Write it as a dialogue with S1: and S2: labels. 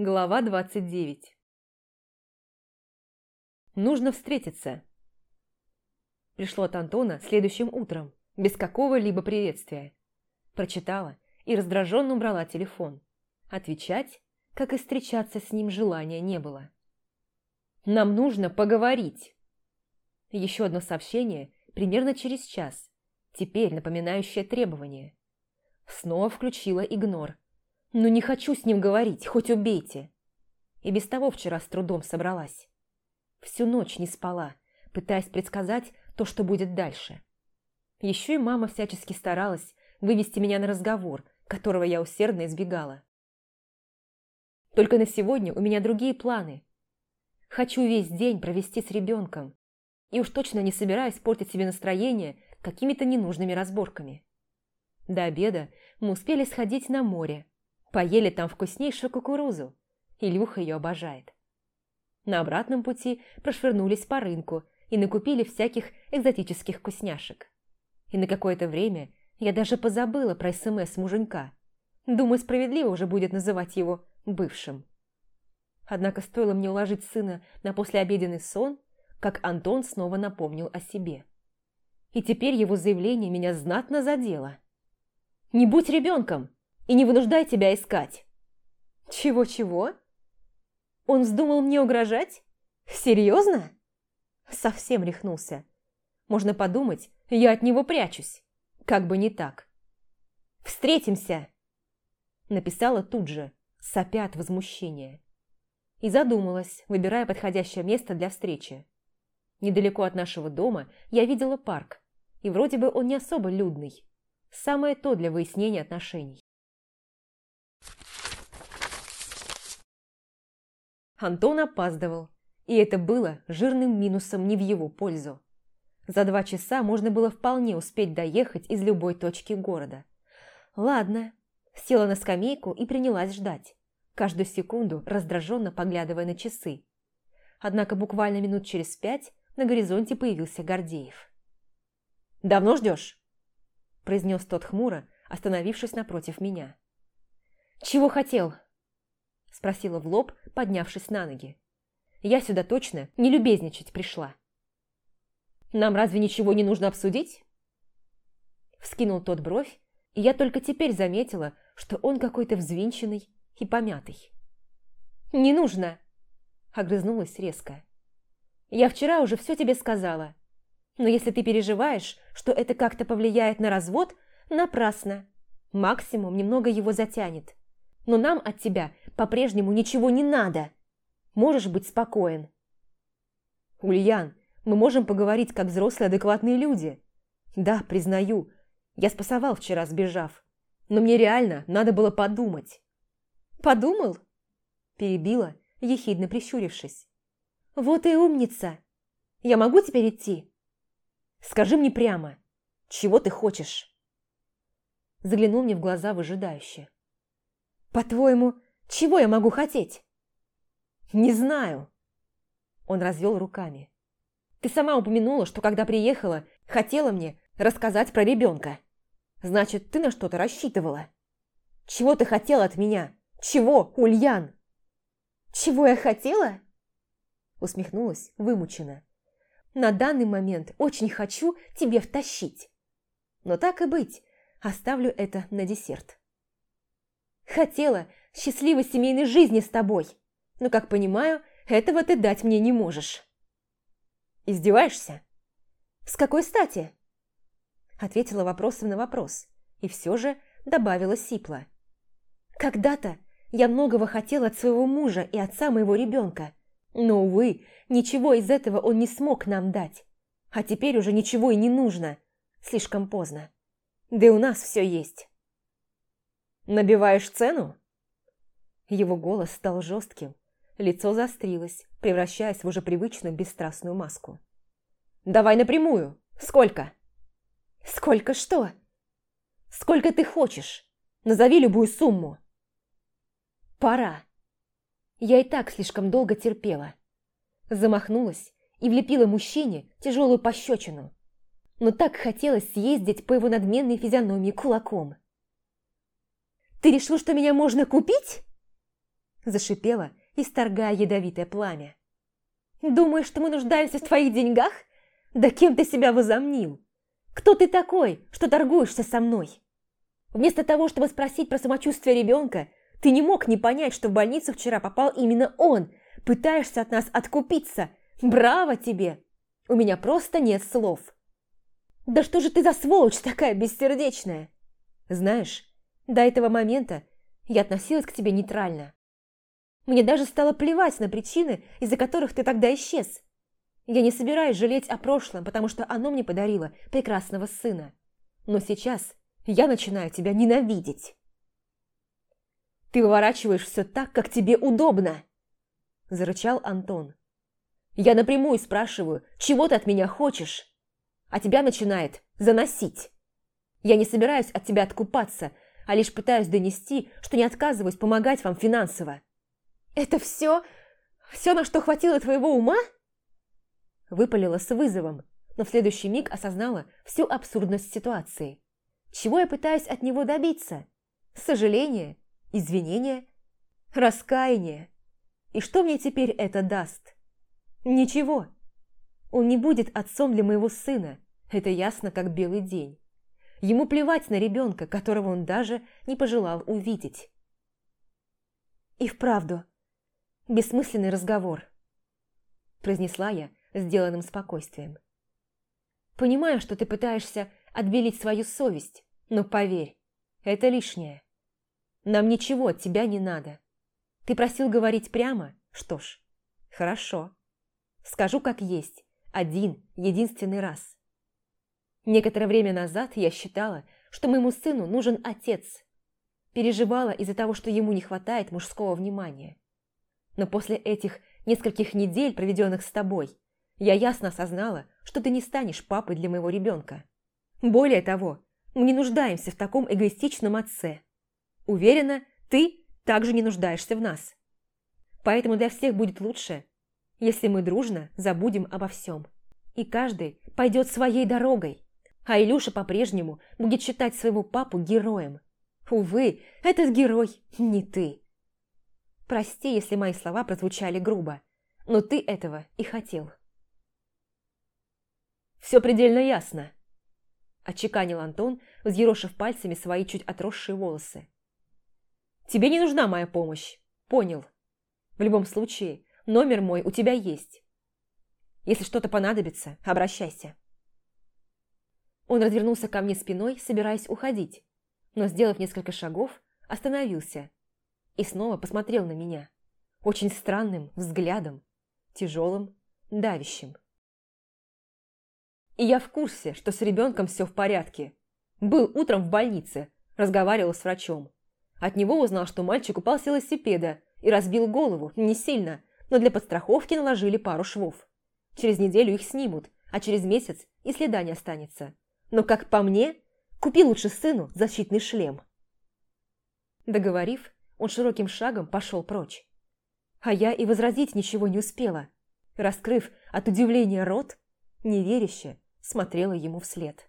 S1: Глава 29 Нужно встретиться. Пришло от Антона следующим утром, без какого-либо приветствия. Прочитала и раздраженно убрала телефон. Отвечать, как и встречаться с ним, желания не было. «Нам нужно поговорить!» Еще одно сообщение примерно через час, теперь напоминающее требование. Снова включила игнор. «Ну не хочу с ним говорить, хоть убейте!» И без того вчера с трудом собралась. Всю ночь не спала, пытаясь предсказать то, что будет дальше. Еще и мама всячески старалась вывести меня на разговор, которого я усердно избегала. Только на сегодня у меня другие планы. Хочу весь день провести с ребенком, и уж точно не собираюсь портить себе настроение какими-то ненужными разборками. До обеда мы успели сходить на море, поели там вкуснейшую кукурузу, Илюха ее обожает. На обратном пути прошвырнулись по рынку и накупили всяких экзотических вкусняшек. И на какое-то время я даже позабыла про СМС муженька. Думаю, справедливо уже будет называть его бывшим. Однако стоило мне уложить сына на послеобеденный сон, как Антон снова напомнил о себе. И теперь его заявление меня знатно задело. «Не будь ребенком и не вынуждай тебя искать!» «Чего-чего?» Он вздумал мне угрожать? Серьезно? Совсем рехнулся. Можно подумать, я от него прячусь. Как бы не так. «Встретимся!» Написала тут же, сопя от возмущения. И задумалась, выбирая подходящее место для встречи. Недалеко от нашего дома я видела парк, и вроде бы он не особо людный. Самое то для выяснения отношений. Антон опаздывал, и это было жирным минусом не в его пользу. За два часа можно было вполне успеть доехать из любой точки города. Ладно, села на скамейку и принялась ждать, каждую секунду раздраженно поглядывая на часы. Однако буквально минут через пять на горизонте появился Гордеев. «Давно ждешь?» – произнес тот хмуро, остановившись напротив меня. «Чего хотел?» – спросила в лоб, поднявшись на ноги. «Я сюда точно не любезничать пришла». «Нам разве ничего не нужно обсудить?» Вскинул тот бровь, и я только теперь заметила, что он какой-то взвинченный и помятый. «Не нужно!» – огрызнулась резко. «Я вчера уже все тебе сказала. Но если ты переживаешь, что это как-то повлияет на развод, напрасно. Максимум немного его затянет но нам от тебя по-прежнему ничего не надо. Можешь быть спокоен. Ульян, мы можем поговорить как взрослые адекватные люди. Да, признаю, я спасовал вчера, сбежав. Но мне реально надо было подумать. Подумал? Перебила, ехидно прищурившись. Вот и умница. Я могу теперь идти? Скажи мне прямо, чего ты хочешь? Заглянул мне в глаза выжидающе. По-твоему, чего я могу хотеть? Не знаю. Он развел руками. Ты сама упомянула, что когда приехала, хотела мне рассказать про ребенка. Значит, ты на что-то рассчитывала. Чего ты хотела от меня? Чего, Ульян? Чего я хотела? Усмехнулась вымученно. На данный момент очень хочу тебе втащить. Но так и быть, оставлю это на десерт. Хотела счастливой семейной жизни с тобой, но, как понимаю, этого ты дать мне не можешь. Издеваешься? С какой стати? Ответила вопросом на вопрос и все же добавила сипло. Когда-то я многого хотела от своего мужа и отца моего ребенка, но, увы, ничего из этого он не смог нам дать. А теперь уже ничего и не нужно. Слишком поздно. Да и у нас все есть. «Набиваешь цену?» Его голос стал жестким, лицо заострилось, превращаясь в уже привычную бесстрастную маску. «Давай напрямую. Сколько?» «Сколько что?» «Сколько ты хочешь? Назови любую сумму». «Пора». Я и так слишком долго терпела. Замахнулась и влепила мужчине тяжелую пощечину. Но так хотелось съездить по его надменной физиономии кулаком. Ты решил, что меня можно купить?» Зашипела, исторгая ядовитое пламя. «Думаешь, что мы нуждаемся в твоих деньгах? Да кем ты себя возомнил? Кто ты такой, что торгуешься со мной? Вместо того, чтобы спросить про самочувствие ребенка, ты не мог не понять, что в больницу вчера попал именно он. Пытаешься от нас откупиться. Браво тебе! У меня просто нет слов. Да что же ты за сволочь такая бессердечная? Знаешь, до этого момента я относилась к тебе нейтрально. Мне даже стало плевать на причины, из-за которых ты тогда исчез. Я не собираюсь жалеть о прошлом, потому что оно мне подарило прекрасного сына. Но сейчас я начинаю тебя ненавидеть. Ты выворачиваешь все так, как тебе удобно, зарычал Антон. Я напрямую спрашиваю, чего ты от меня хочешь? А тебя начинает заносить. Я не собираюсь от тебя откупаться, а лишь пытаюсь донести, что не отказываюсь помогать вам финансово. Это все? Все, на что хватило твоего ума? Выпалила с вызовом, но в следующий миг осознала всю абсурдность ситуации. Чего я пытаюсь от него добиться? Сожаление? Извинение? Раскаяние? И что мне теперь это даст? Ничего. Он не будет отцом для моего сына, это ясно как белый день. Ему плевать на ребенка, которого он даже не пожелал увидеть. И вправду, бессмысленный разговор, произнесла я, сделанным спокойствием. «Понимаю, что ты пытаешься отбелить свою совесть, но поверь, это лишнее. Нам ничего от тебя не надо. Ты просил говорить прямо? Что ж, хорошо. Скажу как есть, один, единственный раз. Некоторое время назад я считала, что моему сыну нужен отец. Переживала из-за того, что ему не хватает мужского внимания. Но после этих нескольких недель, проведенных с тобой, я ясно осознала, что ты не станешь папой для моего ребенка. Более того, мы не нуждаемся в таком эгоистичном отце. Уверена, ты также не нуждаешься в нас. Поэтому для всех будет лучше, если мы дружно забудем обо всем. И каждый пойдет своей дорогой, а Илюша по-прежнему будет считать своего папу героем. Увы, этот герой не ты. Прости, если мои слова прозвучали грубо, но ты этого и хотел. «Все предельно ясно», – отчеканил Антон, взъерошив пальцами свои чуть отросшие волосы. «Тебе не нужна моя помощь. Понял. В любом случае, номер мой у тебя есть. Если что-то понадобится, обращайся». Он развернулся ко мне спиной, собираясь уходить, но, сделав несколько шагов, остановился и снова посмотрел на меня. Очень странным взглядом, тяжелым, давящим. И я в курсе, что с ребенком все в порядке. Был утром в больнице, разговаривал с врачом. От него узнал, что мальчик упал с велосипеда и разбил голову, не сильно, но для подстраховки наложили пару швов. Через неделю их снимут, а через месяц и следа не останется. Но, как по мне, купи лучше сыну защитный шлем. Договорив, он широким шагом пошел прочь. А я и возразить ничего не успела. Раскрыв от удивления рот, неверяще смотрела ему вслед.